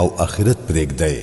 او آخرت پرېږدئ.